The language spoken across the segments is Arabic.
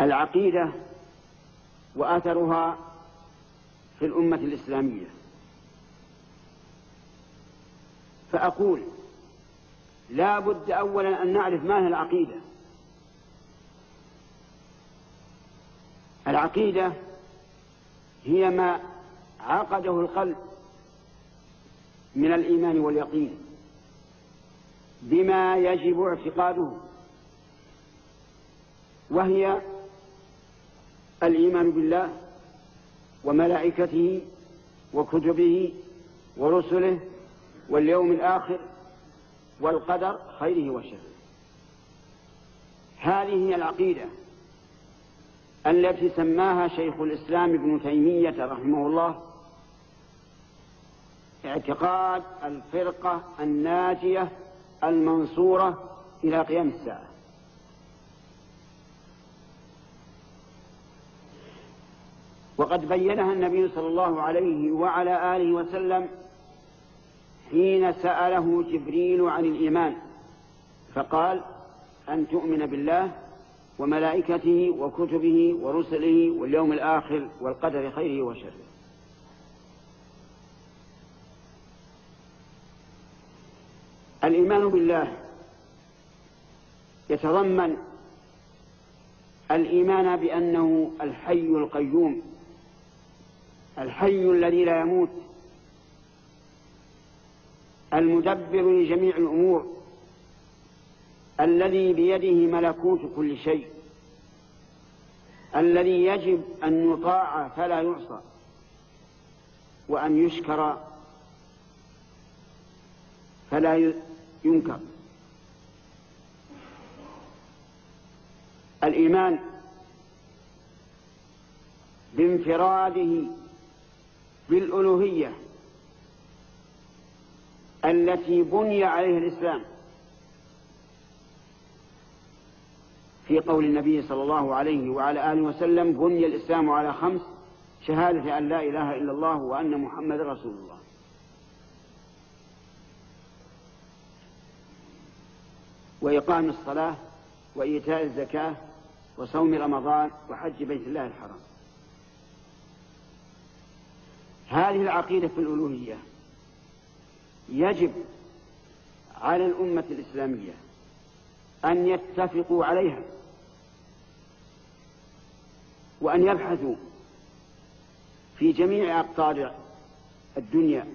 العقيدة وأثرها في الأمة الإسلامية. فأقول لا بد أولا أن نعرف ما هي العقيدة. العقيدة هي ما عقده القلب من الإيمان واليقين بما يجب اعتقاده وهي الإيمان بالله وملائكته وكتبه ورسله واليوم الآخر والقدر خيره وشره. هذه هي العقيدة التي سماها شيخ الإسلام ابن تيمية رحمه الله اعتقاد الفرقة الناجية المنصورة إلى قيام الساعة. وقد بينها النبي صلى الله عليه وعلى آله وسلم حين سأله جبريل عن الإيمان فقال أن تؤمن بالله وملائكته وكتبه ورسله واليوم الآخر والقدر خيره وشره. الإيمان بالله يتضمن الإيمان بأنه الحي القيوم. الحي الذي لا يموت المدبر لجميع الأمور الذي بيده ملكوت كل شيء الذي يجب أن يطاع فلا يعصى وأن يشكر فلا ينكر. الإيمان بانفراده بالألوهية التي بني عليها الإسلام. في قول النبي صلى الله عليه وعلى آله وسلم بني الإسلام على خمس شهادة أن لا إله إلا الله وأن محمد رسول الله. وإقام الصلاة وإيتاء الزكاة وصوم رمضان وحج بيت الله الحرام. هذه العقيدة في الألوهية يجب على الأمة الإسلامية أن يتفقوا عليها وأن يبحثوا في جميع أقطار الدنيا.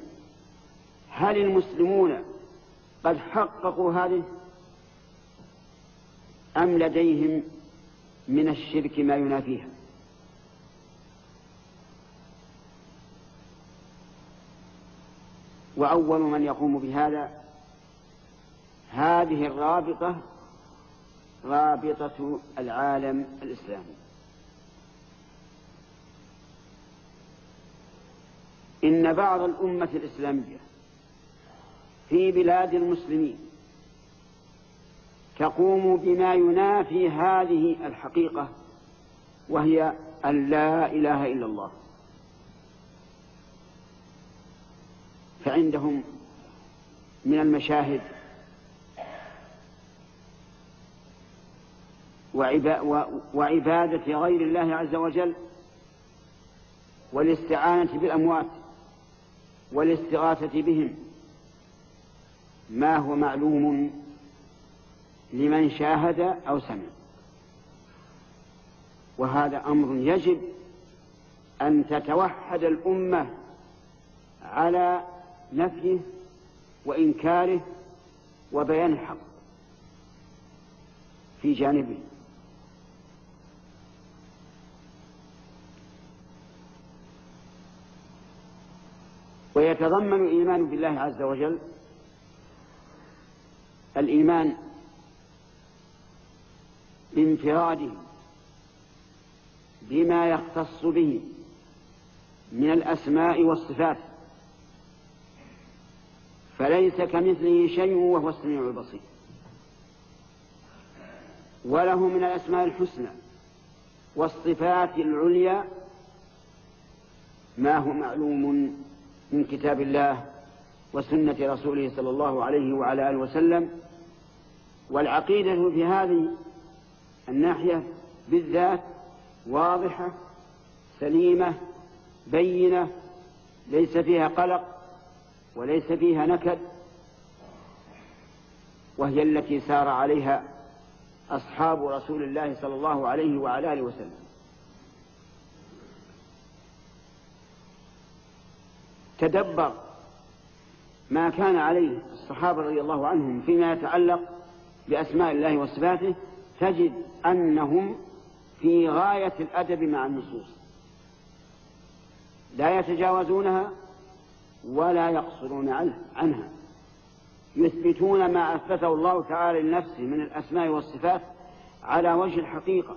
هل المسلمون قد حققوا هذه أم لديهم من الشرك ما ينافيها؟ وأول من يقوم بهذا هذه الرابطة رابطة العالم الإسلامي. إن بعض الأمة الإسلامية في بلاد المسلمين تقوم بما ينافي هذه الحقيقة وهي أن لا إله إلا الله. فعندهم من المشاهد وعبادة غير الله عز وجل والاستعانة بالأموات والاستغاثة بهم. ما هو معلوم لمن شاهد أو سمع. وهذا أمر يجب أن تتوحد الأمة على نفيه وإنكاره وبيان الحق في جانبه. ويتضمن الإيمان بالله عز وجل. الإيمان بانفراده بما يختص به من الأسماء والصفات. فليس كمثله شيء وهو السميع البصير. وله من الأسماء الحسنى والصفات العليا ما هو معلوم من كتاب الله وسنة رسوله صلى الله عليه وعلى آله وسلم. والعقيدة في هذه الناحية بالذات واضحة سليمة بينة ليس فيها قلق. وليس فيها نكد وهي التي سار عليها أصحاب رسول الله صلى الله عليه وعلى آله وسلم. تدبر ما كان عليه الصحابة رضي الله عنهم فيما يتعلق بأسماء الله وصفاته تجد أنهم في غاية الأدب مع النصوص. لا يتجاوزونها ولا يقصرون عنها. يثبتون ما أثبته الله تعالى لنفسه من الأسماء والصفات على وجه الحقيقة.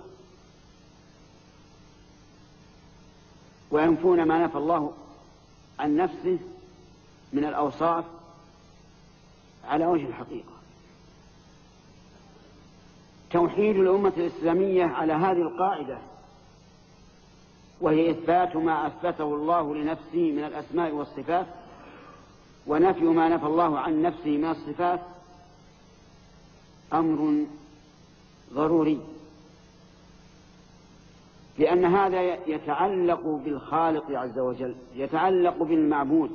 وينفون ما نفى الله عن نفسه من الأوصاف على وجه الحقيقة. توحيد الأمة الإسلامية على هذه القاعدة وهي إثبات ما أثبته الله لنفسه من الأسماء والصفات ونفي ما نفى الله عن نفسه من الصفات أمر ضروري. لأن هذا يتعلق بالخالق عز وجل يتعلق بالمعبود.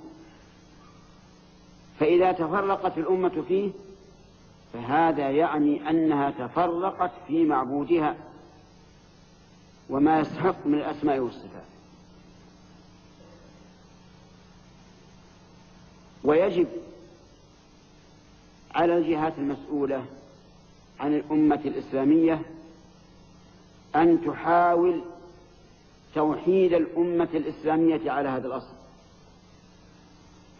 فإذا تفرقت الأمة فيه فهذا يعني أنها تفرقت في معبودها. وما يستحق من الأسماء والصفات. ويجب على الجهات المسؤولة عن الأمة الإسلامية أن تحاول توحيد الأمة الإسلامية على هذا الأصل.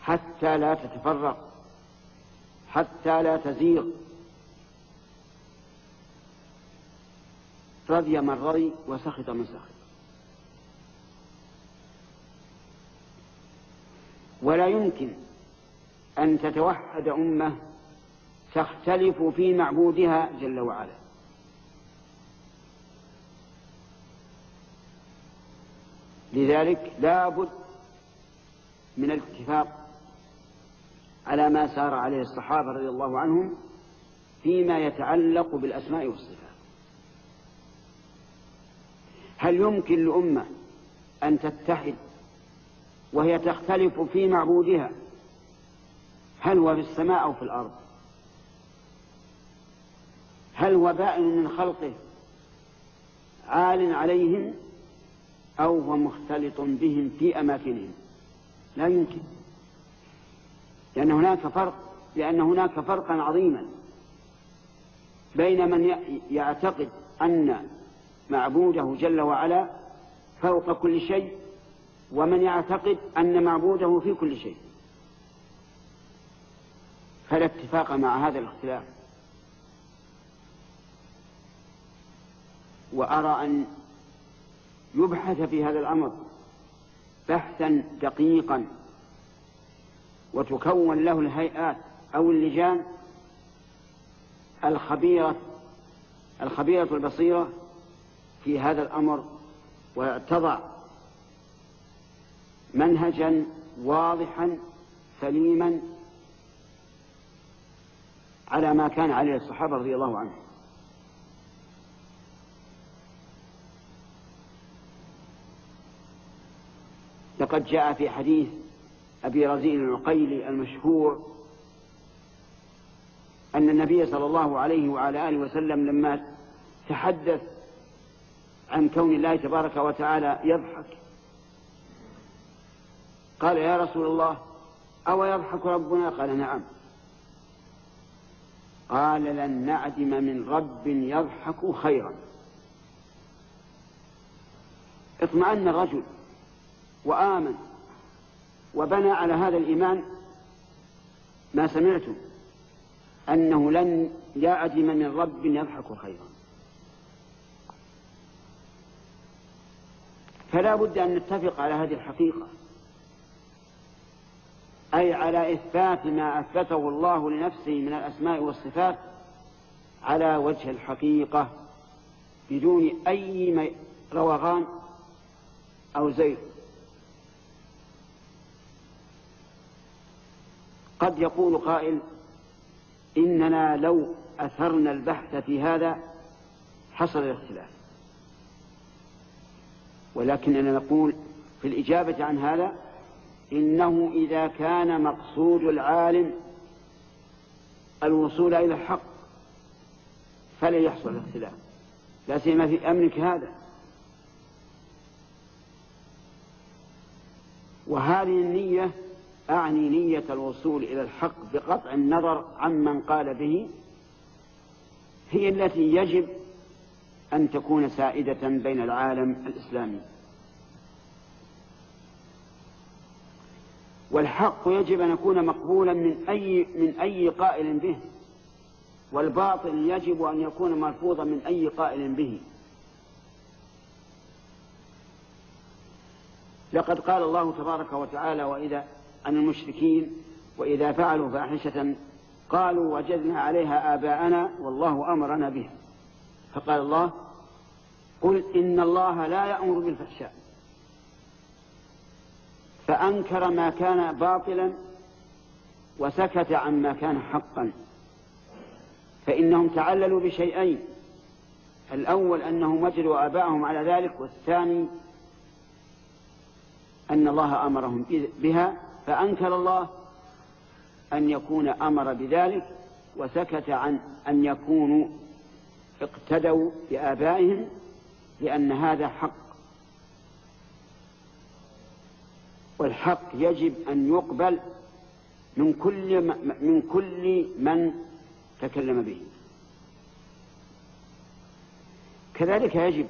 حتى لا تتفرق حتى لا تزيغ. رضي من رضي وسخط من سخط. ولا يمكن أن تتوحد أمة تختلف في معبودها جل وعلا. لذلك لا بد من الاتفاق على ما سار عليه الصحابة رضي الله عنهم فيما يتعلق بالأسماء والصفات. هل يمكن لأمة أن تتحد وهي تختلف في معبودها هل هو في السماء أو في الأرض؟ هل هو بائن من خلقه عال عليهم أو هو مختلط بهم في أماكنهم؟ لا يمكن لأن هناك فرق لأن هناك فرقا عظيما بين من يعتقد أن معبوده جل وعلا فوق كل شيء ومن يعتقد أن معبوده في كل شيء. فلا اتفاق مع هذا الاختلاف. وأرى أن يبحث في هذا الأمر بحثا دقيقا وتكون له الهيئات أو اللجان الخبيرة الخبيرة البصيرة في هذا الأمر وتضع منهجا واضحا سليما على ما كان عليه الصحابة رضي الله عنهم. لقد جاء في حديث أبي رزين العقيلي المشهور أن النبي صلى الله عليه وعلى آله وسلم لما تحدث عن كون الله تبارك وتعالى يضحك. قال يا رسول الله أو يضحك ربنا؟ قال نعم. قال لن نعدم من رب يضحك خيرا. اطمأن الرجل وآمن وبنى على هذا الإيمان ما سمعتم أنه لن يعدم من رب يضحك خيرا. فلا بد أن نتفق على هذه الحقيقة. أي على إثبات ما أثبته الله لنفسه من الأسماء والصفات على وجه الحقيقة بدون أي روغان أو زيغ. قد يقول قائل إننا لو أثرنا البحث في هذا حصل الاختلاف. ولكننا نقول في الإجابة عن هذا إنه إذا كان مقصود العالم الوصول إلى الحق فلا يحصل الاختلاف. لا سيما في أمرك هذا وهذه النية أعني نية الوصول إلى الحق بقطع النظر عمن قال به هي التي يجب أن تكون سائدة بين العالم الإسلامي. والحق يجب أن يكون مقبولا من أي من أي قائل به والباطل يجب أن يكون مرفوضا من أي قائل به. لقد قال الله تبارك وتعالى وإذا عن المشركين وإذا فعلوا فاحشة قالوا وجدنا عليها آباءنا والله أمرنا بها. فقال الله قل إن الله لا يأمر بالفحشاء. فأنكر ما كان باطلا وسكت عما كان حقا. فإنهم تعللوا بشيئين. الأول أنهم وجدوا آباءهم على ذلك والثاني أن الله أمرهم بها. فأنكر الله أن يكون أمر بذلك وسكت عن أن يكونوا اقتدوا بآبائهم لأن هذا حق. والحق يجب أن يقبل من كل من كل من تكلم به. كذلك يجب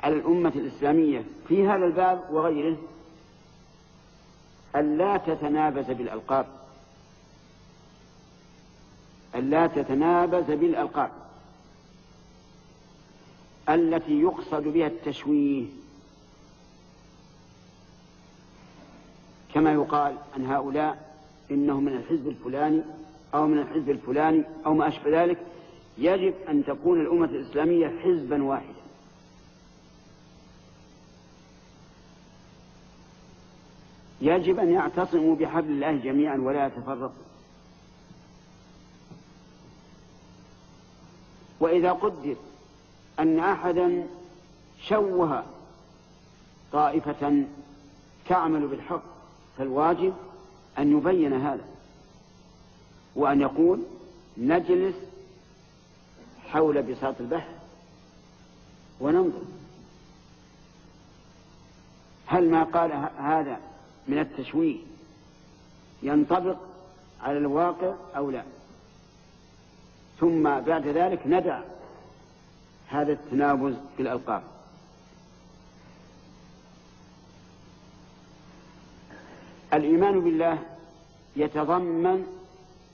على الأمة الإسلامية في هذا الباب وغيره ألا تتنابز بالألقاب. ألا تتنابز بالألقاب. التي يقصد بها التشويه. كما يقال عن هؤلاء إنهم من الحزب الفلاني أو من الحزب الفلاني أو ما أشبه ذلك يجب أن تكون الأمة الإسلامية حزبا واحدا. يجب أن يعتصموا بحبل الله جميعا ولا يتفرقوا. وإذا قدر أن أحدا شوه طائفة تعمل بالحق فالواجب أن يبين هذا وأن يقول نجلس حول بساط البحر وننظر. هل ما قال هذا من التشويه ينطبق على الواقع أو لا؟ ثم بعد ذلك ندع هذا التنابز في الألقاب. الإيمان بالله يتضمن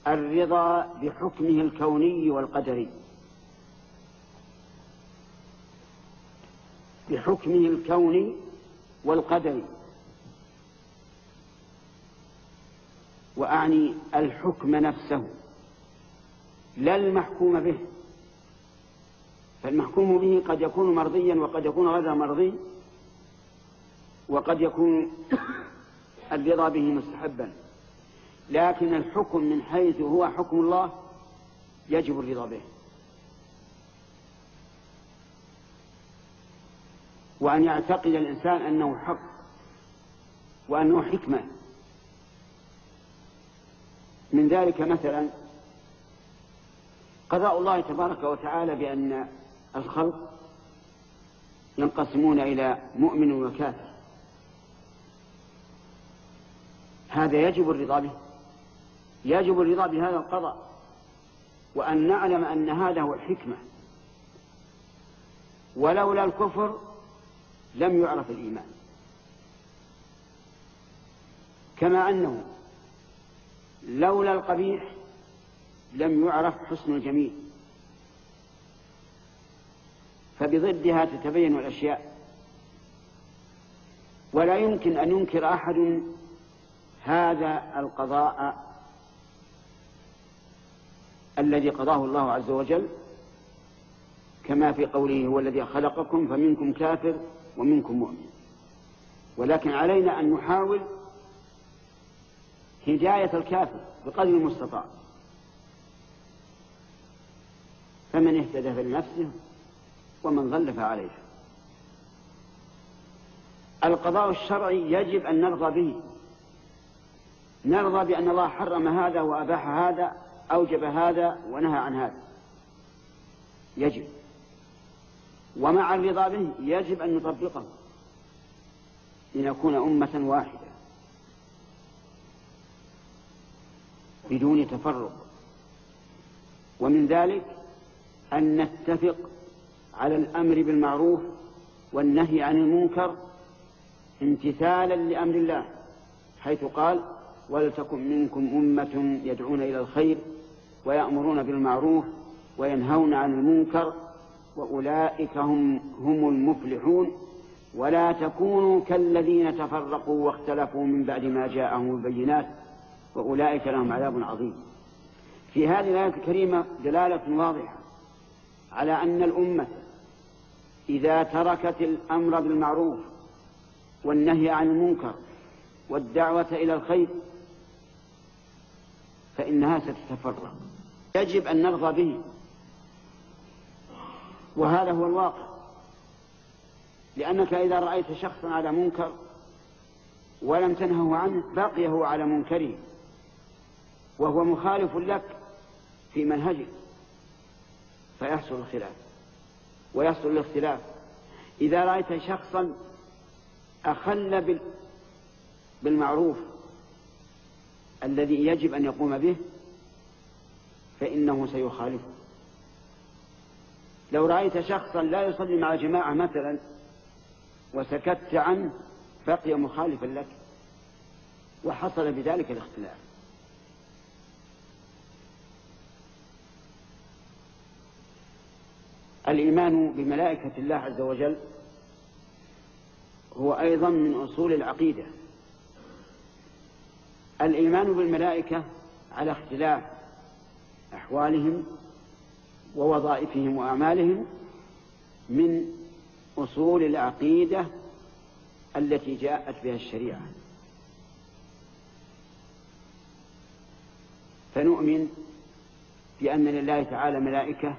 الرضا بحكمه الكوني والقدري. بحكمه الكوني والقدري. وأعني الحكم نفسه. لا المحكوم به. فالمحكوم به قد يكون مرضيا وقد يكون غير مرضي وقد يكون الرضا به مستحبا. لكن الحكم من حيث هو حكم الله يجب الرضا به. وأن يعتقد الإنسان أنه حق وأنه حكمة. من ذلك مثلا قضاء الله تبارك وتعالى بأن الخلق ينقسمون إلى مؤمن وكافر. هذا يجب الرضا به. يجب الرضا بهذا القضاء. وأن نعلم أن هذا هو الحكمة. ولولا الكفر لم يعرف الإيمان. كما أنه لولا القبيح لم يعرف حسن الجميل. فبضدها تتبين الأشياء. ولا يمكن أن ينكر أحد هذا القضاء الذي قضاه الله عز وجل كما في قوله هو الذي خلقكم فمنكم كافر ومنكم مؤمن. ولكن علينا أن نحاول هداية الكافر بقدر المستطاع. فمن اهتدى فلنفسه ومن ضل فعليها القضاء الشرعي يجب أن نرضى به. نرضى بأن الله حرم هذا وأباح هذا أوجب هذا ونهى عن هذا. يجب. ومع الرضا به يجب أن نطبقه. لنكون أمة واحدة. بدون تفرق. ومن ذلك أن نتفق على الأمر بالمعروف والنهي عن المنكر امتثالا لأمر الله حيث قال ولتكن منكم أمة يدعون إلى الخير ويأمرون بالمعروف وينهون عن المنكر وأولئك هم هم المفلحون. ولا تكونوا كالذين تفرقوا واختلفوا من بعد ما جاءهم البينات وأولئك لهم عذاب عظيم. في هذه الآية الكريمة دلالة واضحة على أن الأمة إذا تركت الأمر بالمعروف والنهي عن المنكر والدعوة إلى الخير فإنها ستتفرق. يجب أن نرضى به. وهذا هو الواقع. لأنك إذا رأيت شخصا على منكر ولم تنهه عنه بقي هو على منكره. وهو مخالف لك في منهجك فيحصل الخلاف. ويحصل الاختلاف إذا رأيت شخصا أخل بالمعروف الذي يجب أن يقوم به فإنه سيخالفه. لو رأيت شخصا لا يصلي مع جماعة مثلا وسكت عنه بقي مخالفا لك. وحصل بذلك الاختلاف. الإيمان بملائكة الله عز وجل هو أيضا من أصول العقيدة. الإيمان بالملائكة على اختلاف أحوالهم ووظائفهم وأعمالهم من أصول العقيدة التي جاءت بها الشريعة. فنؤمن بأن لله تعالى ملائكة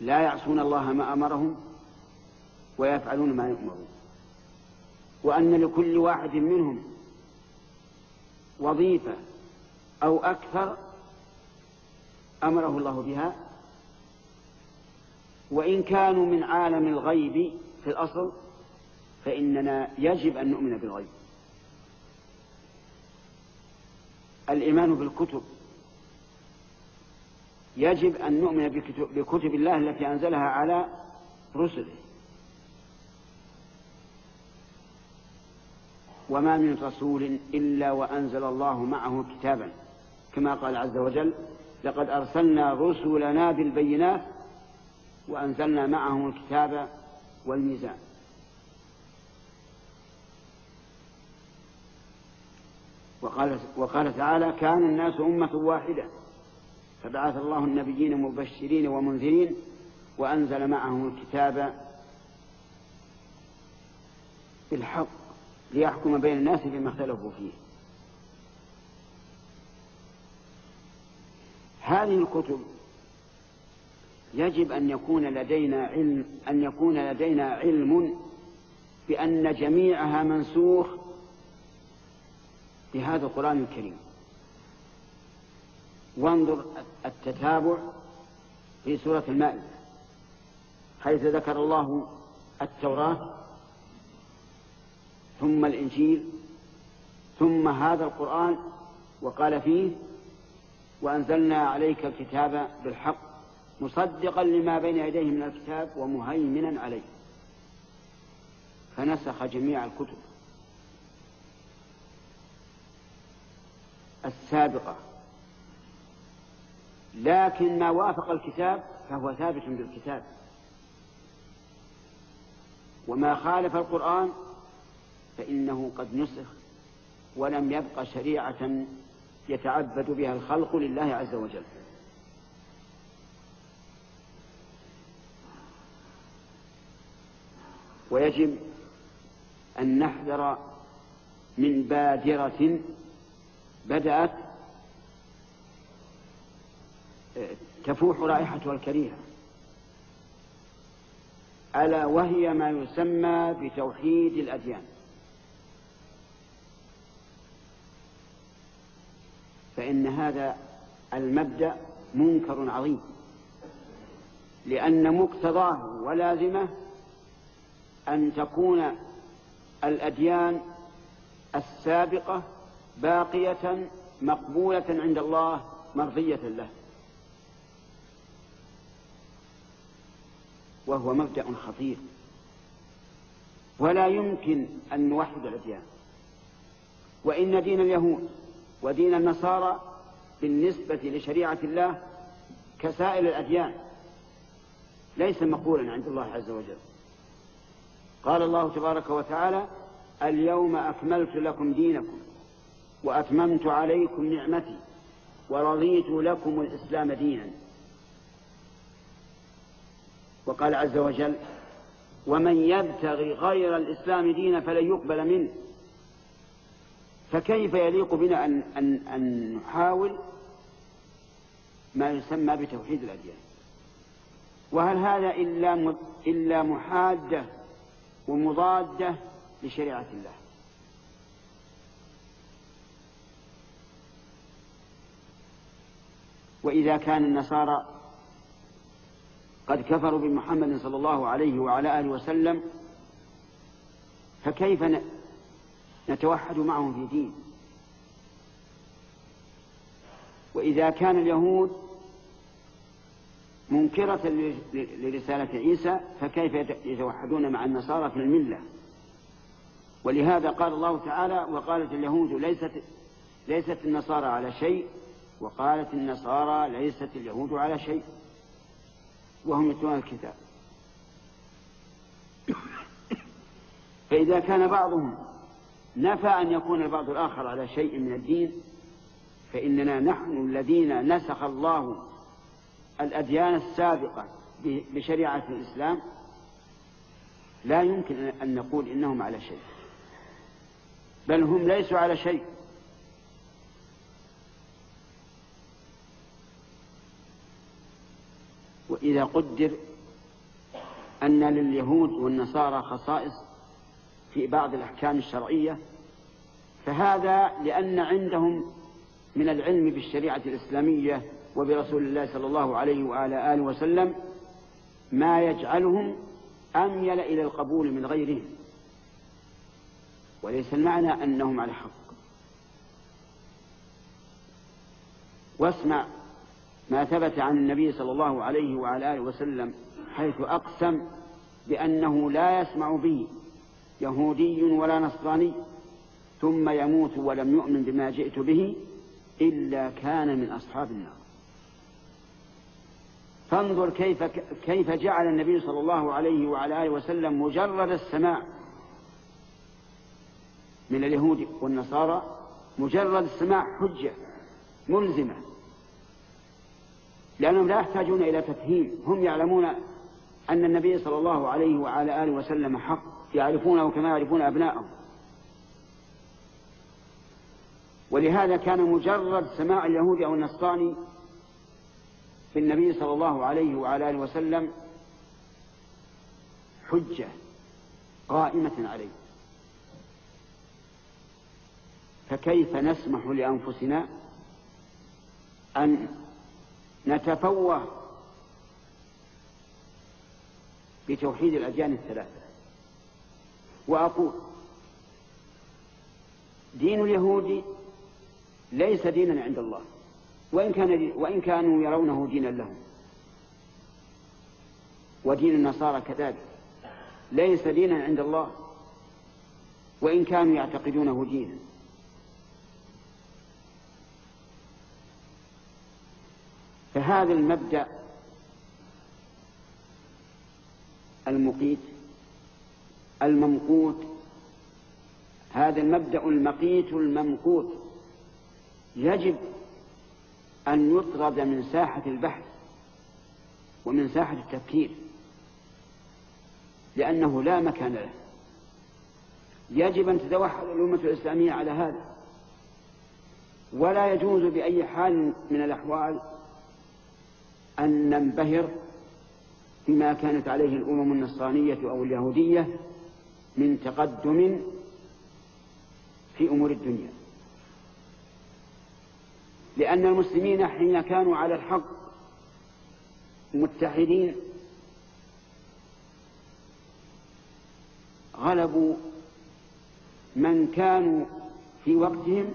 لا يعصون الله ما أمرهم ويفعلون ما يؤمرون. وأن لكل واحد منهم وظيفة أو أكثر أمره الله بها. وإن كانوا من عالم الغيب في الأصل فإننا يجب أن نؤمن بالغيب. الإيمان بالكتب. يجب أن نؤمن بكتب الله التي أنزلها على رسله. وما من رسول إلا وأنزل الله معه كتابا. كما قال عز وجل لقد أرسلنا رسلنا بالبينات وأنزلنا معهم الكتاب والميزان. وقال, وقال تعالى كان الناس أمة واحدة. فبعث الله النبيين مبشرين ومنذرين وأنزل معهم الكتاب بالحق ليحكم بين الناس فيما اختلفوا فيه. هذه الكتب يجب أن يكون لدينا علم أن يكون لدينا علم بأن جميعها منسوخ بهذا القرآن الكريم. وانظر التتابع في سورة المائدة حيث ذكر الله التوراة ثم الإنجيل ثم هذا القرآن وقال فيه وأنزلنا عليك الكتاب بالحق مصدقا لما بين يديه من الكتاب ومهيمنا عليه. فنسخ جميع الكتب. السابقة. لكن ما وافق الكتاب فهو ثابت بالكتاب. وما خالف القرآن فإنه قد نسخ ولم يبق شريعة يتعبد بها الخلق لله عز وجل. ويجب أن نحذر من بادرة بدأت تفوح رائحتها الكريهة. ألا وهي ما يسمى بتوحيد الأديان. فإن هذا المبدأ منكر عظيم. لأن مقتضاه ولازمه أن تكون الأديان السابقة باقية مقبولة عند الله مرضية له. وهو مبدأ خطير. ولا يمكن أن نوحد الأديان. وإن دين اليهود ودين النصارى بالنسبة لشريعة الله كسائر الأديان ليس مقبولا عند الله عز وجل. قال الله تبارك وتعالى اليوم أكملت لكم دينكم وأتممت عليكم نعمتي ورضيت لكم الإسلام دينا. وقال عز وجل ومن يبتغي غير الإسلام دينا فلن يقبل منه. فكيف يليق بنا أن, أن, أن نحاول ما يسمى بتوحيد الأديان؟ وهل هذا إلا, إلا محادة ومضادة لشريعة الله؟ وإذا كان النصارى قد كفروا بمحمد صلى الله عليه وعلى آله وسلم فكيف نتوحد معهم في دين؟ وإذا كان اليهود منكرة لرسالة عيسى فكيف يتوحدون مع النصارى في الملة؟ ولهذا قال الله تعالى وقالت اليهود ليست ليست النصارى على شيء وقالت النصارى ليست اليهود على شيء. وهم يتلون الكتاب. فإذا كان بعضهم نفى أن يكون البعض الآخر على شيء من الدين فإننا نحن الذين نسخ الله الأديان السابقة بشريعة الإسلام لا يمكن أن نقول إنهم على شيء بل هم ليسوا على شيء. وإذا قدر أن لليهود والنصارى خصائص في بعض الأحكام الشرعية فهذا لأن عندهم من العلم بالشريعة الإسلامية وبرسول الله صلى الله عليه وعلى آله وسلم ما يجعلهم أميل إلى القبول من غيرهم. وليس المعنى أنهم على حق. واسمع ما ثبت عن النبي صلى الله عليه وعلى آله وسلم حيث أقسم بأنه لا يسمع به يهودي ولا نصراني ثم يموت ولم يؤمن بما جئت به إلا كان من أصحاب النار. فانظر كيف كيف جعل النبي صلى الله عليه وعلى آله وسلم مجرد السماع من اليهود والنصارى مجرد السماع حجة ملزمة لأنهم لا يحتاجون إلى تفهيم. هم يعلمون أن النبي صلى الله عليه وعلى آله وسلم حق يعرفونه كما يعرفون أبناءهم. ولهذا كان مجرد سماع اليهود أو النصراني في النبي صلى الله عليه وعلى آله وسلم حجة قائمة عليه. فكيف نسمح لأنفسنا أن نتفوه بتوحيد الأديان الثلاثة. وأقول دين اليهود ليس دينا عند الله. وإن, كان وإن كانوا يرونه دينا لهم. ودين النصارى كذلك. ليس دينا عند الله. وإن كانوا يعتقدونه دينا. فهذا المبدأ المقيت الممقوت. هذا المبدأ المقيت الممقوت. يجب أن يطرد من ساحة البحث ومن ساحة التفكير لأنه لا مكان له. يجب أن تتوحد الأمة الإسلامية على هذا. ولا يجوز بأي حال من الأحوال أن ننبهر بما كانت عليه الأمم النصرانية أو اليهودية من تقدم في أمور الدنيا. لأن المسلمين حين كانوا على الحق متحدين غلبوا من كانوا في وقتهم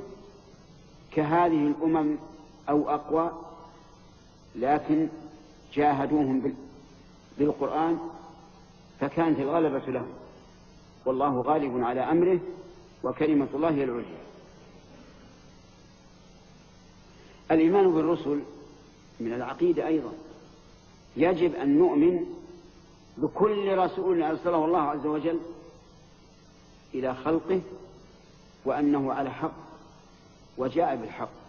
كهذه الأمم أو أقوى لكن جاهدوهم بالقرآن فكانت الغلبة لهم. والله غالب على أمره وكلمة الله هي العليا. الإيمان بالرسل من العقيدة أيضا. يجب أن نؤمن بكل رسول أرسله الله عز وجل إلى خلقه وأنه على حق وجاء بالحق.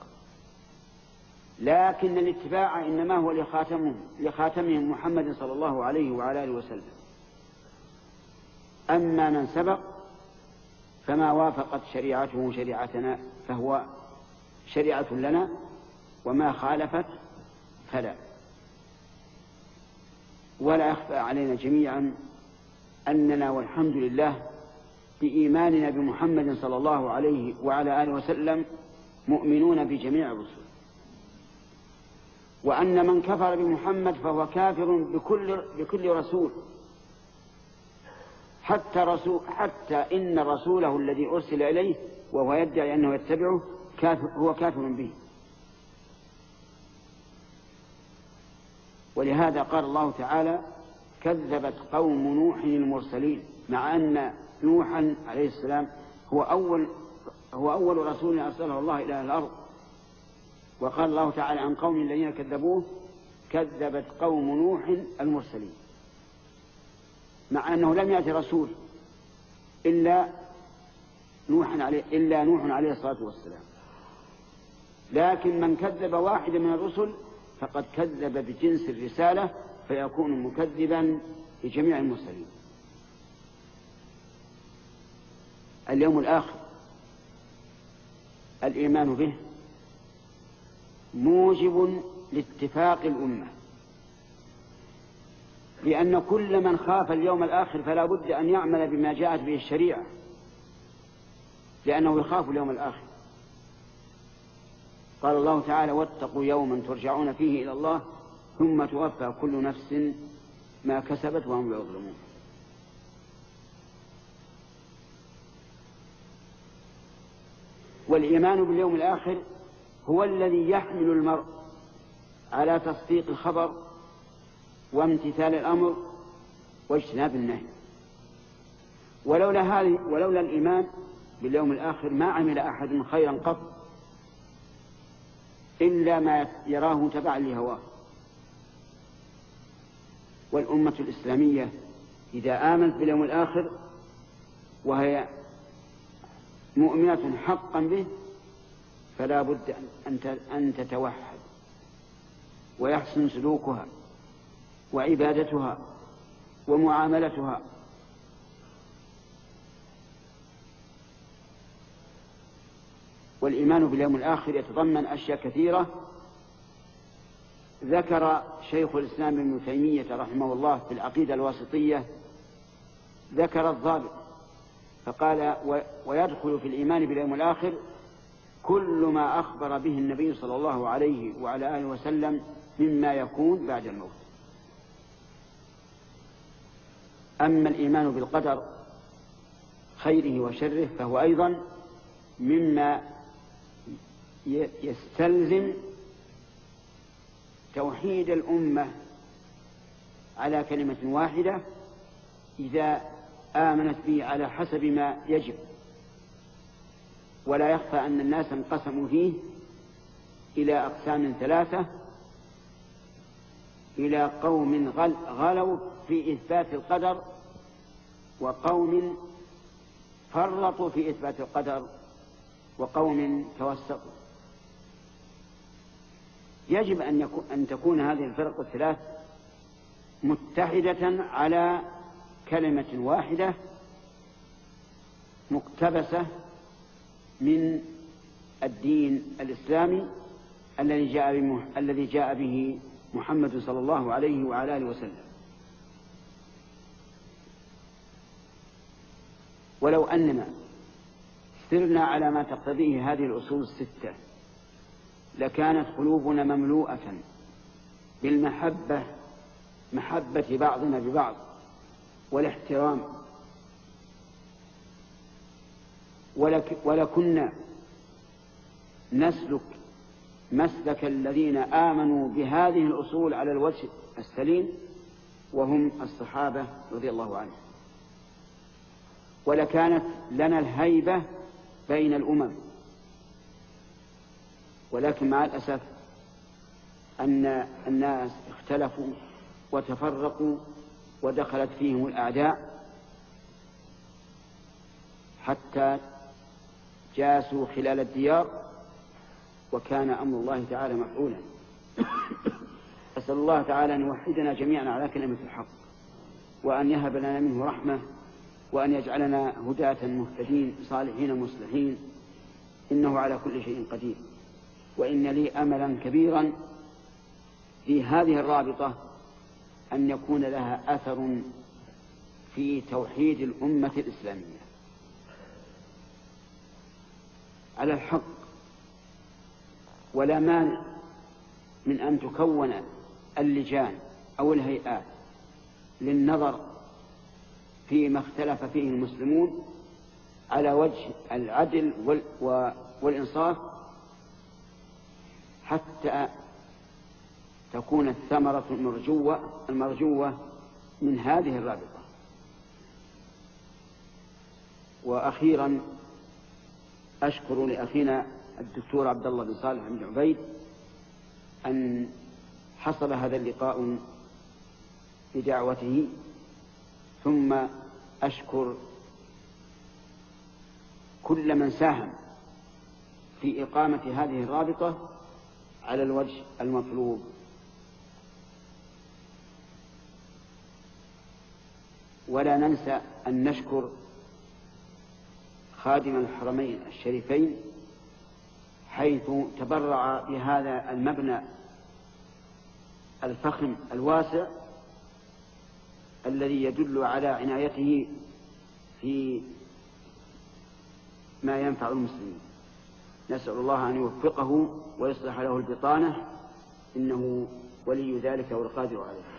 لكن الاتباع إنما هو لخاتمهم لخاتمهم محمد صلى الله عليه وعلى آله وسلم. أما من سبق فما وافقت شريعته شريعتنا فهو شريعة لنا وما خالفت فلا. ولا يخفى علينا جميعا أننا والحمد لله بإيماننا بمحمد صلى الله عليه وعلى آله وسلم مؤمنون بجميع الرسل. وأن من كفر بمحمد فهو كافر بكل بكل رسول. حتى رسول حتى إن رسوله الذي أرسل إليه وهو يدعي أنه يتبعه كافر هو كافر به. ولهذا قال الله تعالى كذبت قوم نوح المرسلين مع أن نوحا عليه السلام هو أول هو أول رسول أرسله الله إلى الأرض. وقال الله تعالى عن قوم الذين كذبوه كذبت قوم نوح المرسلين. مع أنه لم يأتي رسول إلا نوح عليه إلا نوح عليه الصلاة والسلام. لكن من كذب واحدا من الرسل فقد كذب بجنس الرسالة فيكون مكذبا لجميع المرسلين. اليوم الآخر الإيمان به موجب لاتفاق الأمة. لأن كل من خاف اليوم الآخر فلا بد أن يعمل بما جاءت به الشريعة. لأنه يخاف اليوم الآخر. قال الله تعالى واتقوا يوما ترجعون فيه إلى الله ثم توفى كل نفس ما كسبت وهم لا يظلمون. والإيمان باليوم الآخر هو الذي يحمل المرء على تصديق الخبر وامتثال الأمر واجتناب النهي. ولولا هذه ولولا الإيمان باليوم الآخر ما عمل أحد خيرا قط إلا ما يراه تبعا لهواه. والأمة الإسلامية إذا آمنت باليوم الآخر وهي مؤمنة حقا به فلا بد أن تتوحد ويحسن سلوكها وعبادتها ومعاملتها. والإيمان باليوم الآخر يتضمن أشياء كثيرة. ذكر شيخ الإسلام ابن تيمية رحمه الله في العقيدة الواسطية ذكر الضابط فقال ويدخل في الإيمان باليوم الآخر كل ما أخبر به النبي صلى الله عليه وعلى آله وسلم مما يكون بعد الموت. أما الإيمان بالقدر خيره وشره فهو أيضا مما يستلزم توحيد الأمة على كلمة واحدة إذا آمنت به على حسب ما يجب. ولا يخفى أن الناس انقسموا فيه إلى أقسام ثلاثة إلى قوم غلوا في إثبات القدر وقوم فرطوا في إثبات القدر وقوم توسطوا. يجب أن, يكون أن تكون هذه الفرق الثلاث متحدة على كلمة واحدة مقتبسة من الدين الإسلامي الذي جاء الذي جاء به محمد صلى الله عليه وعلى آله وسلم. ولو أننا سرنا على ما تقتضيه هذه الأصول الستة لكانت قلوبنا مملوءة بالمحبة محبة بعضنا ببعض والاحترام. ولك ولكنا نسلك مسلك الذين آمنوا بهذه الأصول على الوجه السليم وهم الصحابة رضي الله عنهم. ولكانت لنا الهيبة بين الأمم. ولكن مع الأسف أن الناس اختلفوا وتفرقوا ودخلت فيهم الأعداء حتى جاسوا خلال الديار وكان أمر الله تعالى مفعولا. أسأل الله تعالى أن يوحدنا جميعا على كلمة الحق وأن يهب لنا منه رحمة وأن يجعلنا هداة مهتدين صالحين مصلحين. إنه على كل شيء قدير. وإن لي أملا كبيرا في هذه الرابطة أن يكون لها أثر في توحيد الأمة الإسلامية. على الحق ولا مانع من أن تكون اللجان أو الهيئات للنظر فيما اختلف فيه المسلمون على وجه العدل والإنصاف حتى تكون الثمرة المرجوة المرجوة من هذه الرابطة. وأخيرا أشكر لأخينا الدكتور عبد الله بن صالح بن عبيد أن حصل هذا اللقاء بدعوته ثم أشكر كل من ساهم في إقامة هذه الرابطة على الوجه المطلوب. ولا ننسى أن نشكر خادم الحرمين الشريفين حيث تبرع بهذا المبنى الفخم الواسع الذي يدل على عنايته في ما ينفع المسلمين. نسأل الله أن يوفقه ويصلح له البطانة إنه ولي ذلك والقادر عليه.